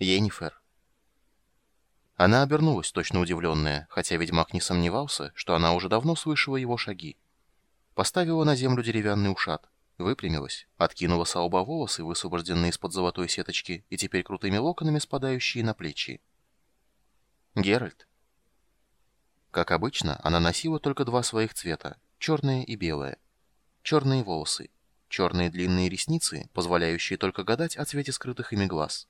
Енифер. Она обернулась, точно удивленная, хотя ведьмак не сомневался, что она уже давно слышала его шаги. Поставила на землю деревянный ушат, выпрямилась, откинула с лба волосы, высвобожденные из-под золотой сеточки, и теперь крутыми локонами спадающие на плечи. Геральт. Как обычно, она носила только два своих цвета — черное и белое. Черные волосы, черные длинные ресницы, позволяющие только гадать о цвете скрытых ими глаз.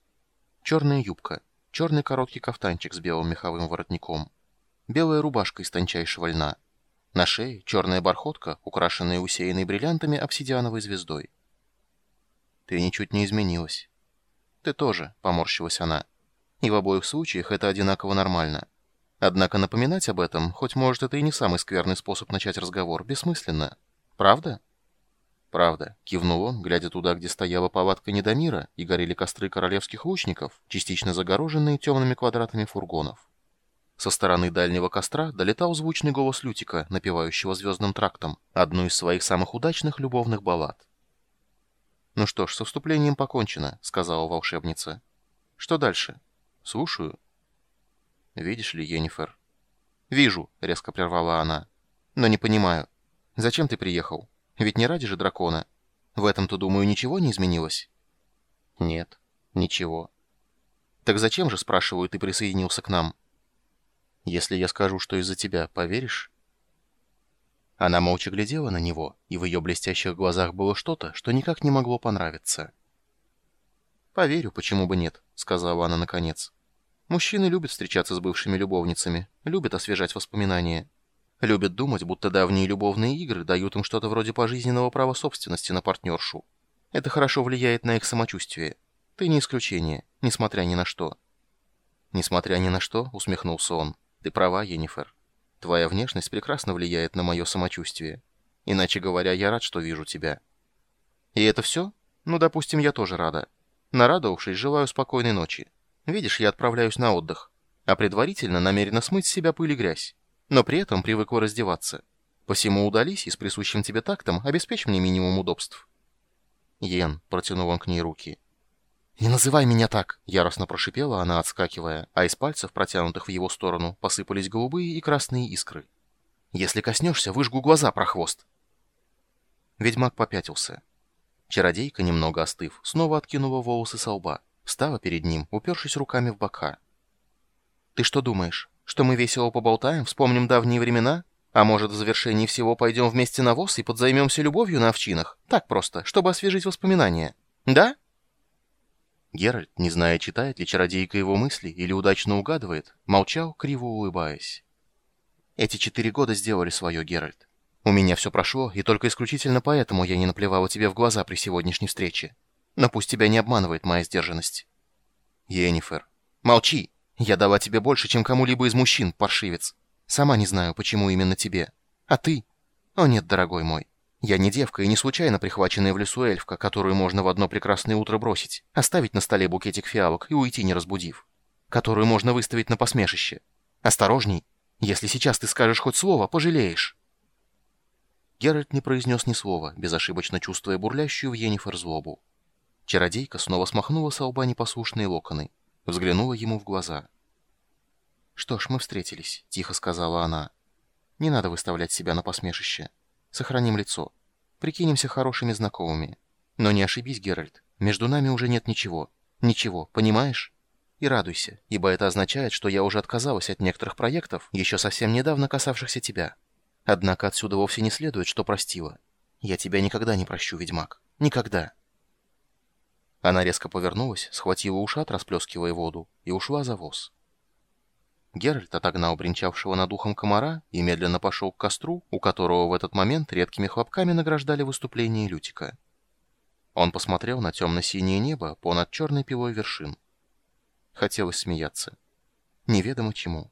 Черная юбка, черный короткий кафтанчик с белым меховым воротником, белая рубашка из тончайшего льна. На шее черная бархотка, украшенная усеянной бриллиантами обсидиановой звездой. «Ты ничуть не изменилась». «Ты тоже», — поморщилась она. «И в обоих случаях это одинаково нормально». Однако напоминать об этом, хоть может это и не самый скверный способ начать разговор, бессмысленно. Правда? Правда, кивнул он, глядя туда, где стояла палатка Недомира и горели костры королевских лучников, частично загороженные темными квадратами фургонов. Со стороны дальнего костра долетал звучный голос Лютика, напевающего звездным трактом, одну из своих самых удачных любовных баллад. «Ну что ж, со вступлением покончено», — сказала волшебница. «Что дальше?» «Слушаю». Видишь ли, Енифер? Вижу, резко прервала она. Но не понимаю. Зачем ты приехал? Ведь не ради же дракона. В этом-то, думаю, ничего не изменилось? Нет, ничего. Так зачем же, спрашиваю, ты присоединился к нам? Если я скажу, что из-за тебя, поверишь? Она молча глядела на него, и в ее блестящих глазах было что-то, что никак не могло понравиться. «Поверю, почему бы нет», — сказала она наконец. Мужчины любят встречаться с бывшими любовницами, любят освежать воспоминания. Любят думать, будто давние любовные игры дают им что-то вроде пожизненного права собственности на партнершу. Это хорошо влияет на их самочувствие. Ты не исключение, несмотря ни на что. Несмотря ни на что, усмехнулся он. Ты права, Енифер. Твоя внешность прекрасно влияет на мое самочувствие. Иначе говоря, я рад, что вижу тебя. И это все? Ну, допустим, я тоже рада. Нарадовавшись, желаю спокойной ночи. Видишь, я отправляюсь на отдых, а предварительно намерена смыть с себя пыль и грязь, но при этом привыкла раздеваться. Посему удались и с присущим тебе тактом обеспечь мне минимум удобств. Йен, протянул он к ней руки. «Не называй меня так!» — яростно прошипела она, отскакивая, а из пальцев, протянутых в его сторону, посыпались голубые и красные искры. «Если коснешься, выжгу глаза, прохвост!» Ведьмак попятился. Чародейка, немного остыв, снова откинула волосы со лба. Встала перед ним, упершись руками в бока. «Ты что думаешь, что мы весело поболтаем, вспомним давние времена? А может, в завершении всего пойдем вместе на воз и подзаймемся любовью на овчинах? Так просто, чтобы освежить воспоминания. Да?» Геральт, не зная, читает ли чародейка его мысли или удачно угадывает, молчал, криво улыбаясь. «Эти четыре года сделали свое, Геральт. У меня все прошло, и только исключительно поэтому я не наплевала тебе в глаза при сегодняшней встрече. Но пусть тебя не обманывает моя сдержанность. Енифер. Молчи. Я дала тебе больше, чем кому-либо из мужчин, паршивец. Сама не знаю, почему именно тебе. А ты? О нет, дорогой мой. Я не девка и не случайно прихваченная в лесу эльфка, которую можно в одно прекрасное утро бросить, оставить на столе букетик фиалок и уйти, не разбудив. Которую можно выставить на посмешище. Осторожней. Если сейчас ты скажешь хоть слово, пожалеешь. Геральт не произнес ни слова, безошибочно чувствуя бурлящую в Енифер злобу. Чародейка снова смахнула с лба непослушные локоны. Взглянула ему в глаза. «Что ж, мы встретились», — тихо сказала она. «Не надо выставлять себя на посмешище. Сохраним лицо. Прикинемся хорошими знакомыми. Но не ошибись, Геральт. Между нами уже нет ничего. Ничего, понимаешь? И радуйся, ибо это означает, что я уже отказалась от некоторых проектов, еще совсем недавно касавшихся тебя. Однако отсюда вовсе не следует, что простила. Я тебя никогда не прощу, ведьмак. Никогда». Она резко повернулась, схватила ушат, расплескивая воду, и ушла за воз. Геральт отогнал бренчавшего над ухом комара и медленно пошел к костру, у которого в этот момент редкими хлопками награждали выступление Лютика. Он посмотрел на темно-синее небо понад черной пилой вершин. Хотелось смеяться. Неведомо чему.